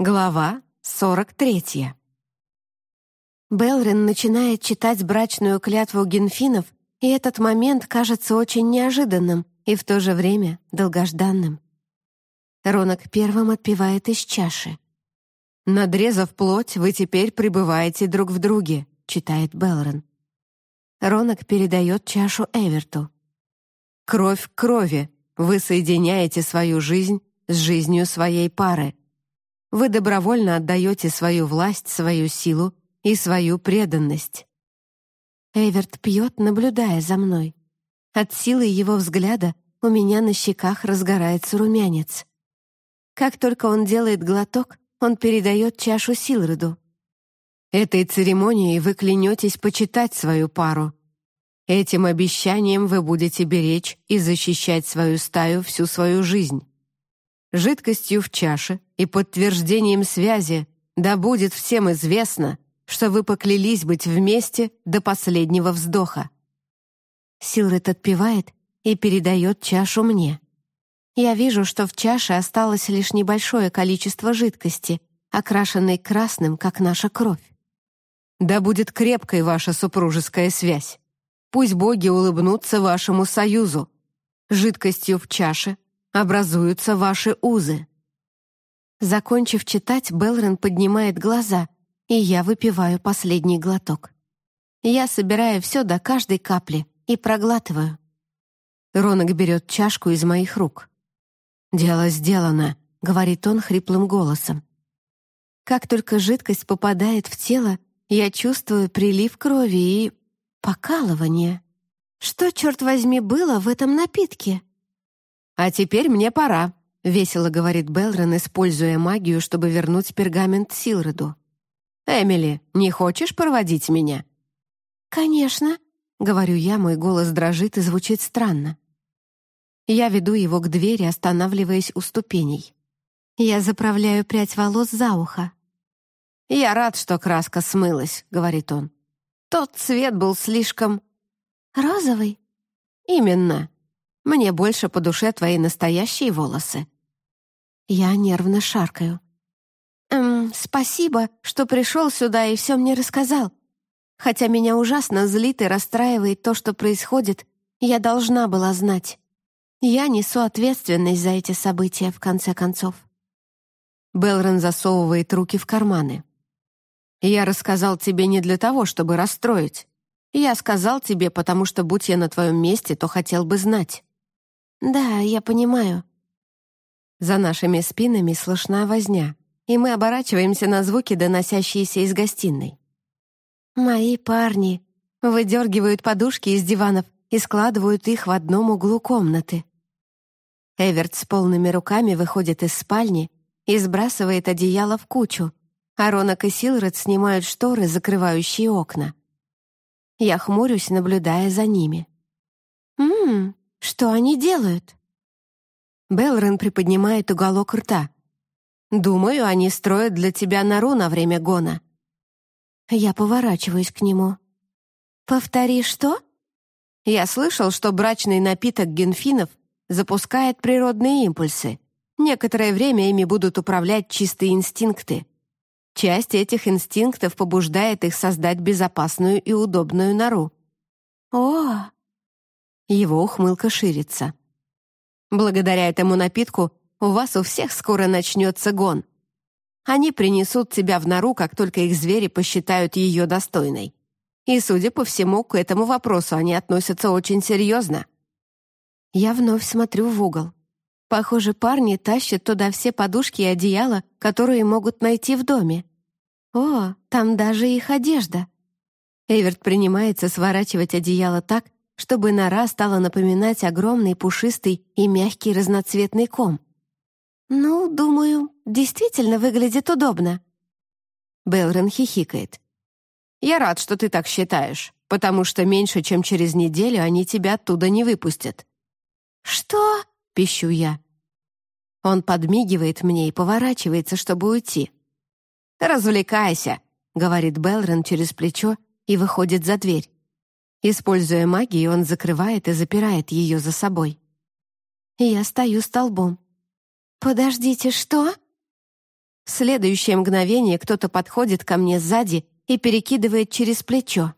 Глава 43. Белрин начинает читать брачную клятву генфинов, и этот момент кажется очень неожиданным и в то же время долгожданным. Ронок первым отпивает из чаши. «Надрезав плоть, вы теперь пребываете друг в друге», — читает Белрин. Ронок передает чашу Эверту. «Кровь к крови. Вы соединяете свою жизнь с жизнью своей пары», вы добровольно отдаете свою власть, свою силу и свою преданность. Эверт пьет, наблюдая за мной. От силы его взгляда у меня на щеках разгорается румянец. Как только он делает глоток, он передает чашу Силреду. Этой церемонией вы клянетесь почитать свою пару. Этим обещанием вы будете беречь и защищать свою стаю всю свою жизнь жидкостью в чаше и подтверждением связи, да будет всем известно, что вы поклялись быть вместе до последнего вздоха. Силред отпивает и передает чашу мне. Я вижу, что в чаше осталось лишь небольшое количество жидкости, окрашенной красным, как наша кровь. Да будет крепкой ваша супружеская связь. Пусть боги улыбнутся вашему союзу. Жидкостью в чаше образуются ваши узы». Закончив читать, Белрен поднимает глаза, и я выпиваю последний глоток. Я собираю все до каждой капли и проглатываю. Ронок берет чашку из моих рук. «Дело сделано», — говорит он хриплым голосом. Как только жидкость попадает в тело, я чувствую прилив крови и покалывание. Что, черт возьми, было в этом напитке? «А теперь мне пора», — весело говорит Белрон, используя магию, чтобы вернуть пергамент Силреду. «Эмили, не хочешь проводить меня?» «Конечно», — говорю я, мой голос дрожит и звучит странно. Я веду его к двери, останавливаясь у ступеней. Я заправляю прядь волос за ухо. «Я рад, что краска смылась», — говорит он. «Тот цвет был слишком...» «Розовый?» «Именно. Мне больше по душе твои настоящие волосы». Я нервно шаркаю. «Эм, спасибо, что пришел сюда и все мне рассказал. Хотя меня ужасно злит и расстраивает то, что происходит, я должна была знать. Я несу ответственность за эти события, в конце концов». Белрон засовывает руки в карманы. «Я рассказал тебе не для того, чтобы расстроить. Я сказал тебе, потому что, будь я на твоем месте, то хотел бы знать. «Да, я понимаю». За нашими спинами слышна возня, и мы оборачиваемся на звуки, доносящиеся из гостиной. Мои парни выдергивают подушки из диванов и складывают их в одном углу комнаты. Эверт с полными руками выходит из спальни и сбрасывает одеяло в кучу, а Ронок и Силред снимают шторы, закрывающие окна. Я хмурюсь, наблюдая за ними. «Ммм, что они делают?» Белрен приподнимает уголок рта. «Думаю, они строят для тебя нору на время гона». Я поворачиваюсь к нему. «Повтори, что?» Я слышал, что брачный напиток генфинов запускает природные импульсы. Некоторое время ими будут управлять чистые инстинкты. Часть этих инстинктов побуждает их создать безопасную и удобную нору. «О, его ухмылка ширится. «Благодаря этому напитку у вас у всех скоро начнется гон. Они принесут тебя в нору, как только их звери посчитают ее достойной. И, судя по всему, к этому вопросу они относятся очень серьезно». Я вновь смотрю в угол. Похоже, парни тащат туда все подушки и одеяла, которые могут найти в доме. О, там даже их одежда. Эверт принимается сворачивать одеяло так, чтобы нора стала напоминать огромный пушистый и мягкий разноцветный ком. «Ну, думаю, действительно выглядит удобно». Белрен хихикает. «Я рад, что ты так считаешь, потому что меньше, чем через неделю они тебя оттуда не выпустят». «Что?» — пищу я. Он подмигивает мне и поворачивается, чтобы уйти. «Развлекайся», — говорит Белрен через плечо и выходит за дверь. Используя магию, он закрывает и запирает ее за собой. Я стою столбом. «Подождите, что?» следующее мгновение кто-то подходит ко мне сзади и перекидывает через плечо.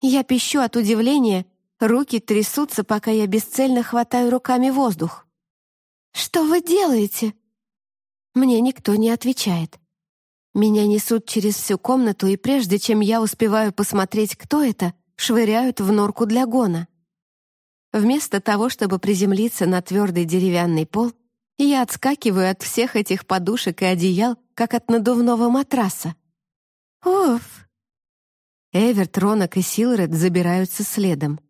Я пищу от удивления, руки трясутся, пока я бесцельно хватаю руками воздух. «Что вы делаете?» Мне никто не отвечает. Меня несут через всю комнату, и прежде чем я успеваю посмотреть, кто это, швыряют в норку для гона. Вместо того, чтобы приземлиться на твердый деревянный пол, я отскакиваю от всех этих подушек и одеял, как от надувного матраса. Уф! Эверт, Ронок и Силред забираются следом.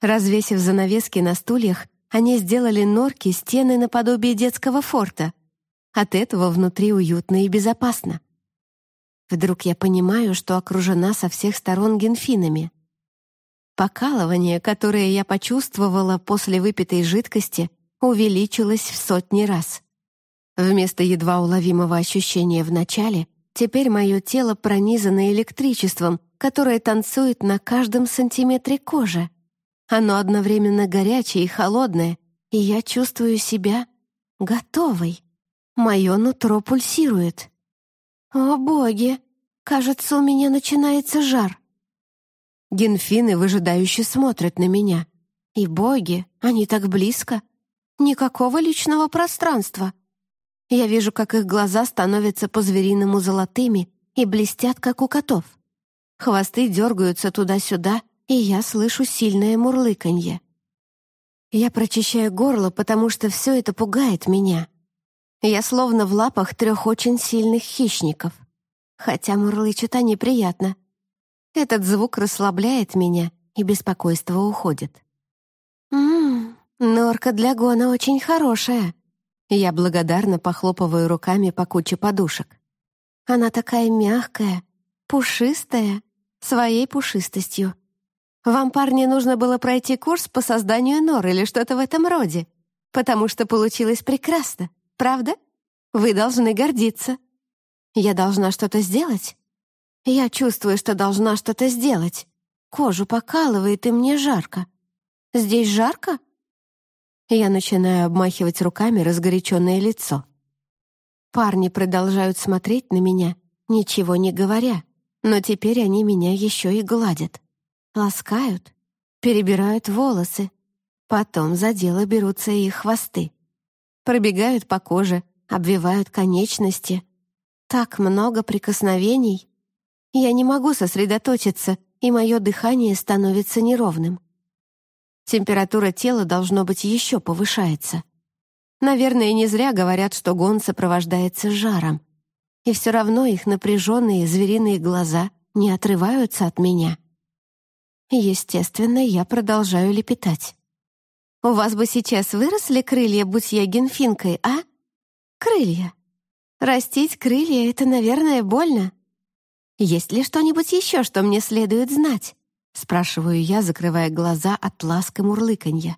Развесив занавески на стульях, они сделали норки стены наподобие детского форта. От этого внутри уютно и безопасно. Вдруг я понимаю, что окружена со всех сторон генфинами. Покалывание, которое я почувствовала после выпитой жидкости, увеличилось в сотни раз. Вместо едва уловимого ощущения в начале, теперь мое тело пронизано электричеством, которое танцует на каждом сантиметре кожи. Оно одновременно горячее и холодное, и я чувствую себя готовой. Мое нутро пульсирует. О, боги! Кажется, у меня начинается жар. Генфины выжидающе смотрят на меня. И боги, они так близко. Никакого личного пространства. Я вижу, как их глаза становятся по-звериному золотыми и блестят, как у котов. Хвосты дергаются туда-сюда, и я слышу сильное мурлыканье. Я прочищаю горло, потому что все это пугает меня. Я словно в лапах трех очень сильных хищников. Хотя мурлычут они приятно — этот звук расслабляет меня, и беспокойство уходит. «Ммм, норка для гона очень хорошая». Я благодарно похлопываю руками по куче подушек. Она такая мягкая, пушистая, своей пушистостью. Вам, парни, нужно было пройти курс по созданию нор или что-то в этом роде, потому что получилось прекрасно, правда? Вы должны гордиться. Я должна что-то сделать? Я чувствую, что должна что-то сделать. Кожу покалывает, и мне жарко. Здесь жарко? Я начинаю обмахивать руками разгоряченное лицо. Парни продолжают смотреть на меня, ничего не говоря, но теперь они меня еще и гладят. Ласкают, перебирают волосы. Потом за дело берутся их хвосты. Пробегают по коже, обвивают конечности. Так много прикосновений. Я не могу сосредоточиться, и мое дыхание становится неровным. Температура тела, должно быть, еще повышается. Наверное, не зря говорят, что гон сопровождается жаром. И все равно их напряженные звериные глаза не отрываются от меня. Естественно, я продолжаю лепетать. «У вас бы сейчас выросли крылья, будь я генфинкой, а? Крылья. Растить крылья — это, наверное, больно. «Есть ли что-нибудь еще, что мне следует знать?» — спрашиваю я, закрывая глаза от ласка мурлыканья.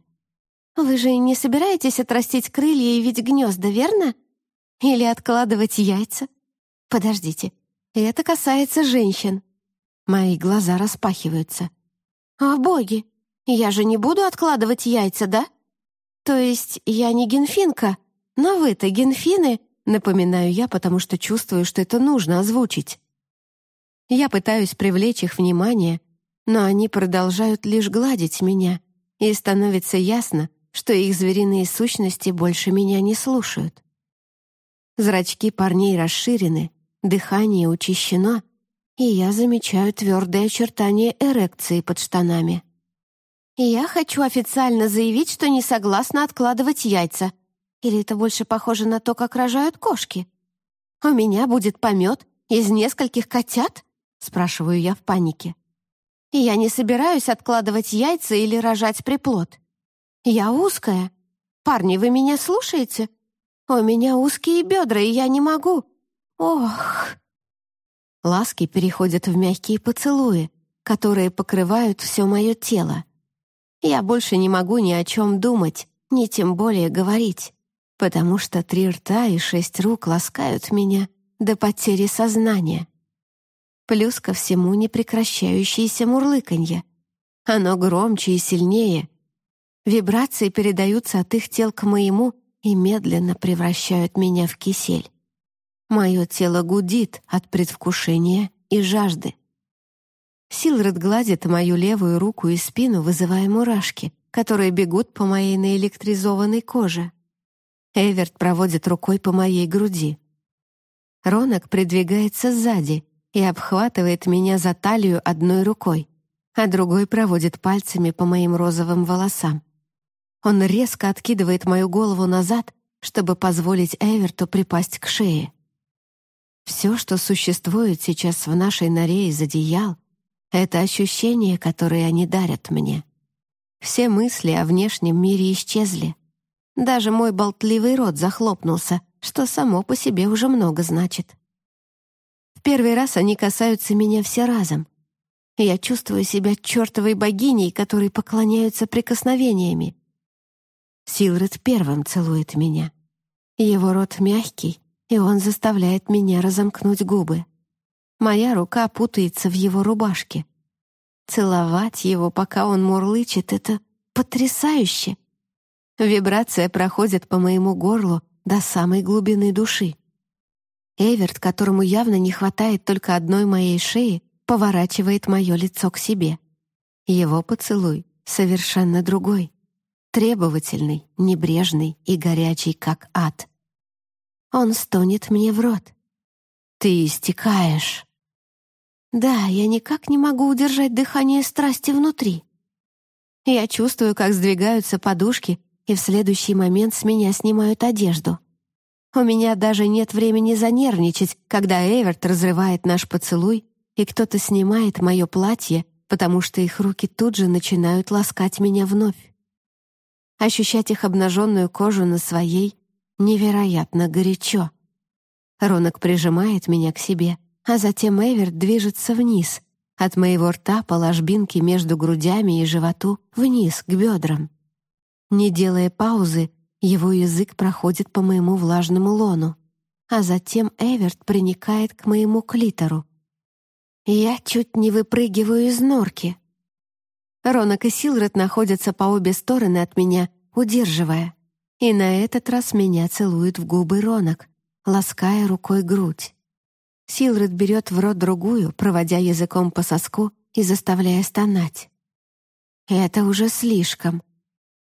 «Вы же не собираетесь отрастить крылья и видеть гнезда, верно? Или откладывать яйца? Подождите, это касается женщин». Мои глаза распахиваются. «О, боги! Я же не буду откладывать яйца, да? То есть я не генфинка, но вы-то генфины, напоминаю я, потому что чувствую, что это нужно озвучить. Я пытаюсь привлечь их внимание, но они продолжают лишь гладить меня, и становится ясно, что их звериные сущности больше меня не слушают. Зрачки парней расширены, дыхание учащено, и я замечаю твердые очертания эрекции под штанами. «Я хочу официально заявить, что не согласна откладывать яйца. Или это больше похоже на то, как рожают кошки? У меня будет помет из нескольких котят?» Спрашиваю я в панике. Я не собираюсь откладывать яйца или рожать приплод. Я узкая. Парни, вы меня слушаете? У меня узкие бедра, и я не могу. Ох. Ласки переходят в мягкие поцелуи, которые покрывают все мое тело. Я больше не могу ни о чем думать, ни тем более говорить, потому что три рта и шесть рук ласкают меня до потери сознания плюс ко всему непрекращающееся мурлыканье. Оно громче и сильнее. Вибрации передаются от их тел к моему и медленно превращают меня в кисель. Мое тело гудит от предвкушения и жажды. Силред гладит мою левую руку и спину, вызывая мурашки, которые бегут по моей наэлектризованной коже. Эверт проводит рукой по моей груди. Ронок придвигается сзади и обхватывает меня за талию одной рукой, а другой проводит пальцами по моим розовым волосам. Он резко откидывает мою голову назад, чтобы позволить Эверту припасть к шее. Все, что существует сейчас в нашей норе из одеял, это ощущения, которые они дарят мне. Все мысли о внешнем мире исчезли. Даже мой болтливый рот захлопнулся, что само по себе уже много значит. Первый раз они касаются меня все разом. Я чувствую себя чертовой богиней, которой поклоняются прикосновениями. Силред первым целует меня. Его рот мягкий, и он заставляет меня разомкнуть губы. Моя рука путается в его рубашке. Целовать его, пока он мурлычет, — это потрясающе. Вибрация проходит по моему горлу до самой глубины души. Эверт, которому явно не хватает только одной моей шеи, поворачивает мое лицо к себе. Его поцелуй совершенно другой. Требовательный, небрежный и горячий, как ад. Он стонет мне в рот. «Ты истекаешь!» Да, я никак не могу удержать дыхание страсти внутри. Я чувствую, как сдвигаются подушки, и в следующий момент с меня снимают одежду. У меня даже нет времени занервничать, когда Эверт разрывает наш поцелуй, и кто-то снимает мое платье, потому что их руки тут же начинают ласкать меня вновь. Ощущать их обнаженную кожу на своей невероятно горячо. Ронок прижимает меня к себе — а затем Эверт движется вниз, от моего рта по ложбинке между грудями и животу вниз, к бедрам. Не делая паузы, его язык проходит по моему влажному лону, а затем Эверт приникает к моему клитору. Я чуть не выпрыгиваю из норки. Ронок и Силред находятся по обе стороны от меня, удерживая. И на этот раз меня целует в губы Ронок, лаская рукой грудь. Силред берет в рот другую, проводя языком по соску и заставляя стонать. Это уже слишком.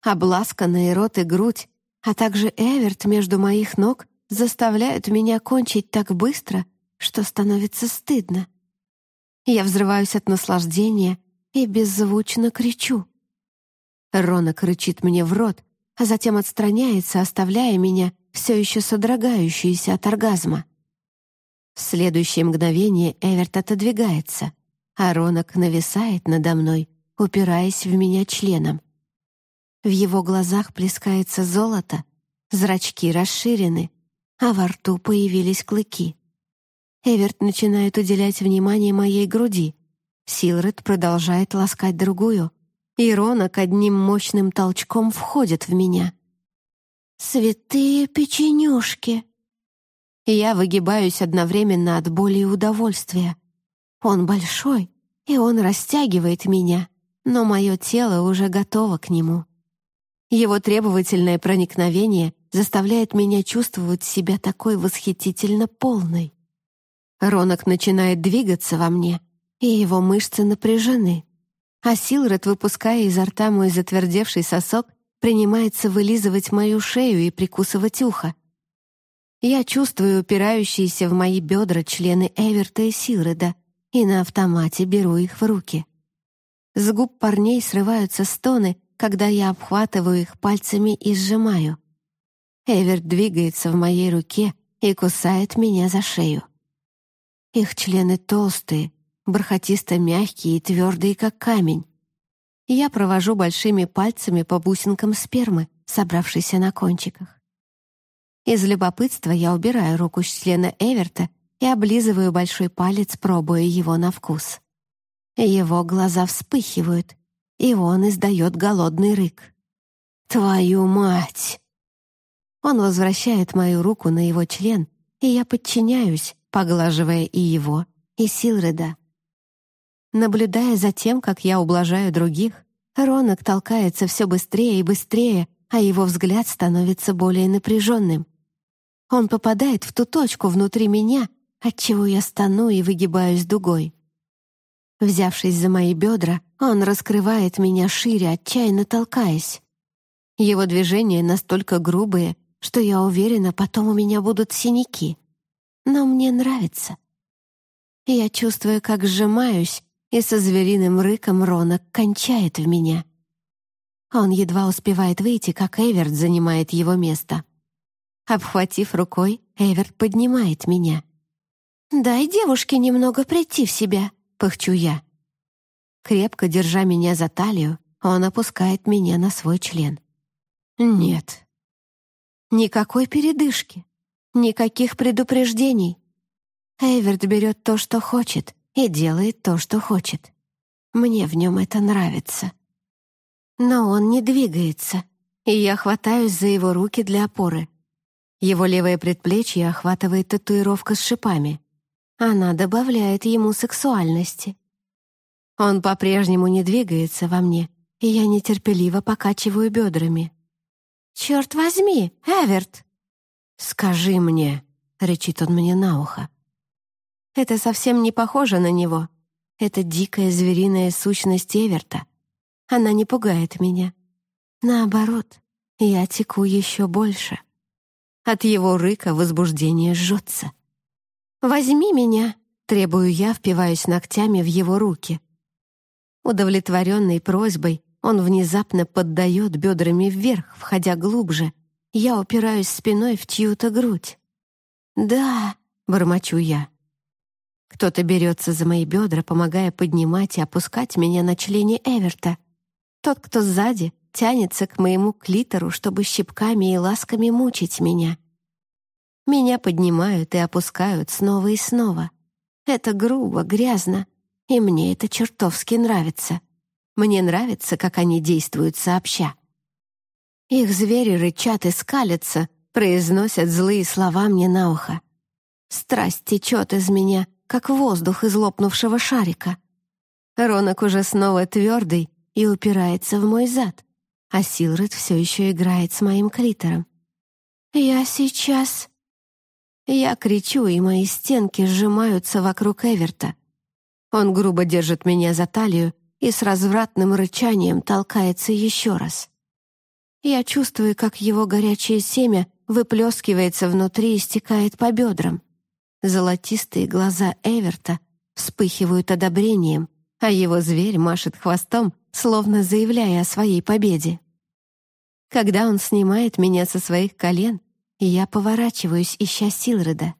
Обласканные рот и грудь, а также Эверт между моих ног заставляют меня кончить так быстро, что становится стыдно. Я взрываюсь от наслаждения и беззвучно кричу. Рона кричит мне в рот, а затем отстраняется, оставляя меня все еще содрогающуюся от оргазма. В следующее мгновение Эверт отодвигается, а Ронок нависает надо мной, упираясь в меня членом. В его глазах плескается золото, зрачки расширены, а во рту появились клыки. Эверт начинает уделять внимание моей груди. Силред продолжает ласкать другую, и Ронок одним мощным толчком входит в меня. «Святые печенюшки!» Я выгибаюсь одновременно от боли и удовольствия. Он большой, и он растягивает меня, но мое тело уже готово к нему. Его требовательное проникновение заставляет меня чувствовать себя такой восхитительно полной. Ронок начинает двигаться во мне, и его мышцы напряжены. А Силред, выпуская изо рта мой затвердевший сосок, принимается вылизывать мою шею и прикусывать ухо. Я чувствую упирающиеся в мои бедра члены Эверта и Силреда и на автомате беру их в руки. С губ парней срываются стоны, когда я обхватываю их пальцами и сжимаю. Эверт двигается в моей руке и кусает меня за шею. Их члены толстые, бархатисто-мягкие и твердые, как камень. Я провожу большими пальцами по бусинкам спермы, собравшейся на кончиках. Из любопытства я убираю руку с члена Эверта и облизываю большой палец, пробуя его на вкус. Его глаза вспыхивают, и он издает голодный рык. «Твою мать!» Он возвращает мою руку на его член, и я подчиняюсь, поглаживая и его, и Силреда. Наблюдая за тем, как я ублажаю других, Ронок толкается все быстрее и быстрее, а его взгляд становится более напряженным. Он попадает в ту точку внутри меня, отчего я стану и выгибаюсь дугой. Взявшись за мои бедра, он раскрывает меня шире, отчаянно толкаясь. Его движения настолько грубые, что я уверена, потом у меня будут синяки. Но мне нравится. Я чувствую, как сжимаюсь, и со звериным рыком Ронок кончает в меня. Он едва успевает выйти, как Эверт занимает его место. Обхватив рукой, Эверт поднимает меня. «Дай девушке немного прийти в себя», — пыхчу я. Крепко держа меня за талию, он опускает меня на свой член. «Нет, Никакой передышки, никаких предупреждений. Эйверт берет то, что хочет, и делает то, что хочет. Мне в нем это нравится. Но он не двигается, и я хватаюсь за его руки для опоры. Его левое предплечье охватывает татуировка с шипами. Она добавляет ему сексуальности. Он по-прежнему не двигается во мне, и я нетерпеливо покачиваю бедрами. «Черт возьми, Эверт!» «Скажи мне», — рычит он мне на ухо. Это совсем не похоже на него. Это дикая звериная сущность Эверта. Она не пугает меня. Наоборот, я теку еще больше. От его рыка возбуждение жжется. «Возьми меня!» — требую я, впиваюсь ногтями в его руки. Удовлетворенный просьбой, он внезапно поддает бедрами вверх, входя глубже. Я упираюсь спиной в чью-то грудь. «Да», — бормочу я. Кто-то берется за мои бедра, помогая поднимать и опускать меня на члене Эверта. Тот, кто сзади, тянется к моему клитору, чтобы щипками и ласками мучить меня. Меня поднимают и опускают снова и снова. Это грубо, грязно, и мне это чертовски нравится. Мне нравится, как они действуют сообща. Их звери рычат и скалятся, произносят злые слова мне на ухо. Страсть течет из меня, как воздух из лопнувшего шарика. Ронок уже снова твердый и упирается в мой зад, а Силред все еще играет с моим клитором. «Я сейчас...» Я кричу, и мои стенки сжимаются вокруг Эверта. Он грубо держит меня за талию и с развратным рычанием толкается еще раз. Я чувствую, как его горячее семя выплескивается внутри и стекает по бедрам. Золотистые глаза Эверта вспыхивают одобрением, а его зверь машет хвостом, словно заявляя о своей победе. Когда он снимает меня со своих колен, я поворачиваюсь, ища Силреда.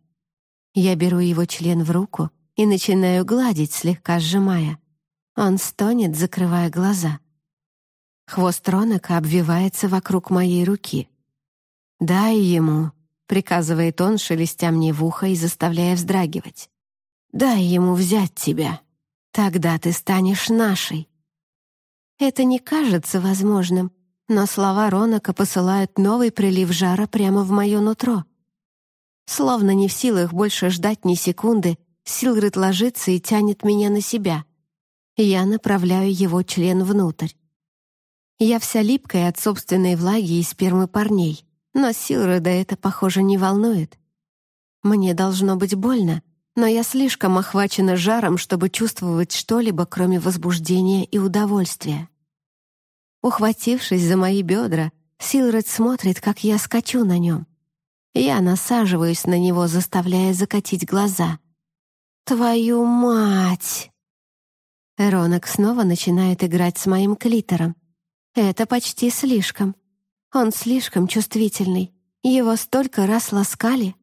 Я беру его член в руку и начинаю гладить, слегка сжимая. Он стонет, закрывая глаза. Хвост Ронака обвивается вокруг моей руки. «Дай ему», — приказывает он, шелестя мне в ухо и заставляя вздрагивать. «Дай ему взять тебя. Тогда ты станешь нашей». Это не кажется возможным, но слова Ронака посылают новый прилив жара прямо в мое нутро. Словно не в силах больше ждать ни секунды, Силгрид ложится и тянет меня на себя. Я направляю его член внутрь. Я вся липкая от собственной влаги и спермы парней, но Силреда это, похоже, не волнует. Мне должно быть больно, но я слишком охвачена жаром, чтобы чувствовать что-либо, кроме возбуждения и удовольствия. Ухватившись за мои бедра, Силред смотрит, как я скачу на нем. Я насаживаюсь на него, заставляя закатить глаза. «Твою мать!» Ронок снова начинает играть с моим клитором. Это почти слишком. Он слишком чувствительный. Его столько раз ласкали.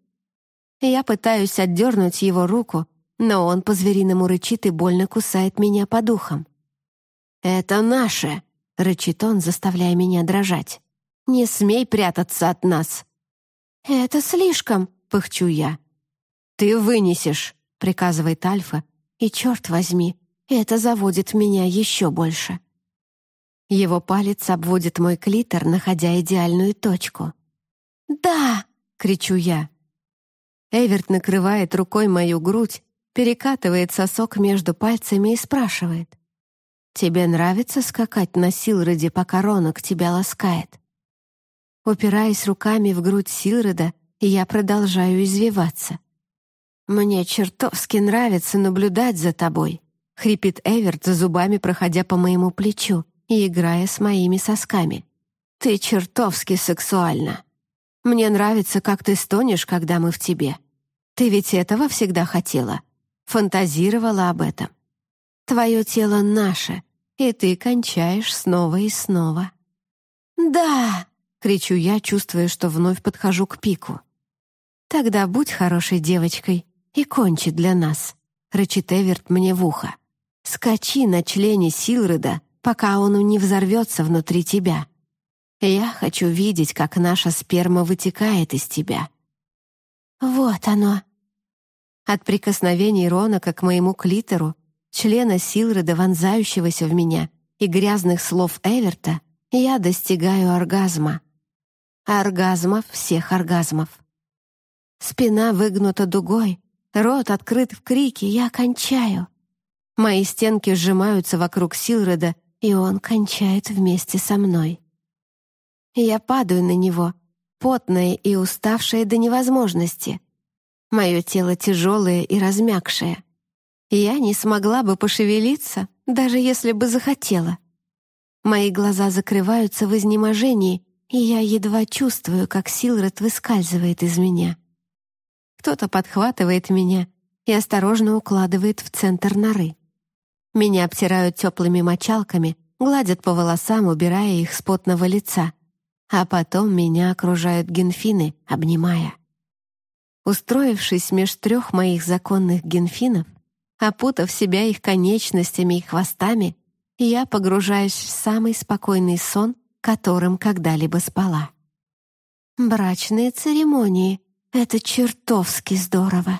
Я пытаюсь отдернуть его руку, но он по-звериному рычит и больно кусает меня по духам. «Это наше!» — рычит он, заставляя меня дрожать. «Не смей прятаться от нас!» «Это слишком!» — пыхчу я. «Ты вынесешь!» — приказывает Альфа, и, черт возьми, это заводит меня еще больше. Его палец обводит мой клитор, находя идеальную точку. «Да!» — кричу я. Эверт накрывает рукой мою грудь, перекатывает сосок между пальцами и спрашивает. «Тебе нравится скакать на Силроде, пока Ронок тебя ласкает?» Упираясь руками в грудь Силрода, я продолжаю извиваться. «Мне чертовски нравится наблюдать за тобой», — хрипит Эверт за зубами, проходя по моему плечу и играя с моими сосками. «Ты чертовски сексуальна. Мне нравится, как ты стонешь, когда мы в тебе. Ты ведь этого всегда хотела, фантазировала об этом. Твое тело наше, и ты кончаешь снова и снова». «Да!» — кричу я, чувствуя, что вновь подхожу к пику. «Тогда будь хорошей девочкой и кончи для нас», — рычит Эверт мне в ухо. «Скачи на члене Силреда, пока он не взорвется внутри тебя. Я хочу видеть, как наша сперма вытекает из тебя». «Вот оно!» От прикосновений Ронака к моему клитору, члена Силреда, вонзающегося в меня, и грязных слов Эверта, я достигаю оргазма. Оргазмов всех оргазмов. Спина выгнута дугой, рот открыт в крике, я кончаю. Мои стенки сжимаются вокруг Силреда, и он кончает вместе со мной. Я падаю на него, потная и уставшая до невозможности. Мое тело тяжелое и размякшее. Я не смогла бы пошевелиться, даже если бы захотела. Мои глаза закрываются в изнеможении, и я едва чувствую, как Силред выскальзывает из меня. Кто-то подхватывает меня и осторожно укладывает в центр норы. Меня обтирают теплыми мочалками, гладят по волосам, убирая их с потного лица. А потом меня окружают генфины, обнимая. Устроившись меж трех моих законных генфинов, опутав себя их конечностями и хвостами, я погружаюсь в самый спокойный сон, которым когда-либо спала. Брачные церемонии — это чертовски здорово.